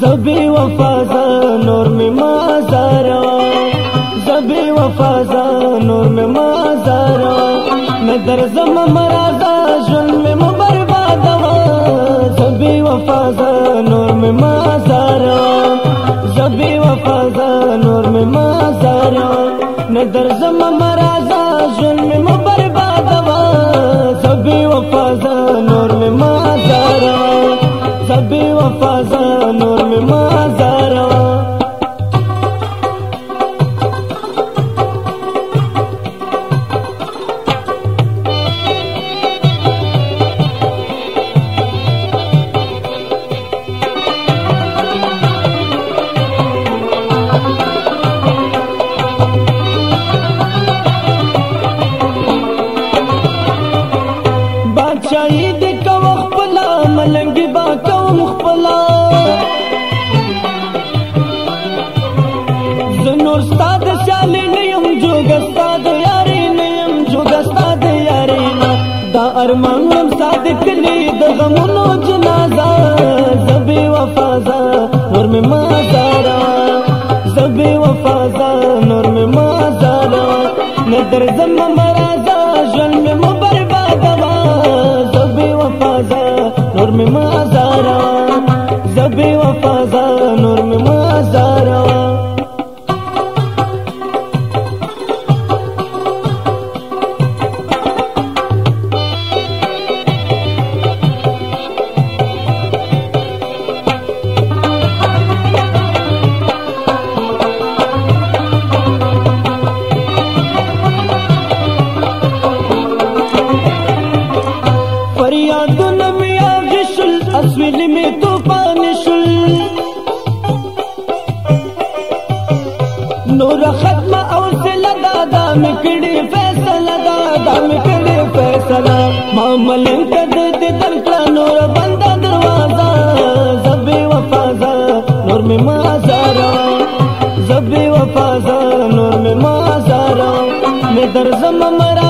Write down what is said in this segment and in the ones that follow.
زبی وفازا نور می مازارا زبی وفازا نور می مازارا ندر زم مرازا جن می مبربادا زبی وفازا نور می مازارا زبی وفازا نور می مازارا ندر زم مرازا جن می مبربادا زبی وفازا استاد سیالي نه يم جوګ استاد یاري نه يم جوګ استاد یاري نه دا ارمان لم صادق لي د غمونو جنازه زبي وفازا نور مې ما زارا زبي وفازا نور مې ما زارا ندر زم مرزا ژوند مې مبرباد وا زبي وفازا نور مې ما زارا زبي وفازا نور ختم او سلا دا دا مکړي فیصله دا دا مکړي فیصله معامل کد دې تل کړه نور بندا دروازه زبې وفازا نور می مازارا زبې وفازا نور می مازارا مې درځم مرا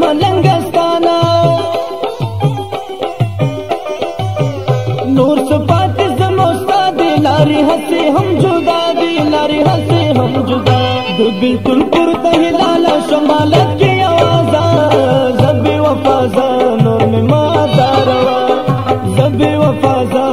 मलंगस्ताना नूर सपात हंसे हम जुदा दिलारी हंसे हम जुदा लाला शमालत आवाजा जबी वफाजा नूर में माजा रवा जबी वफाजा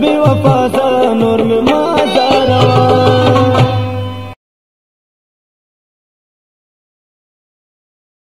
بی وفا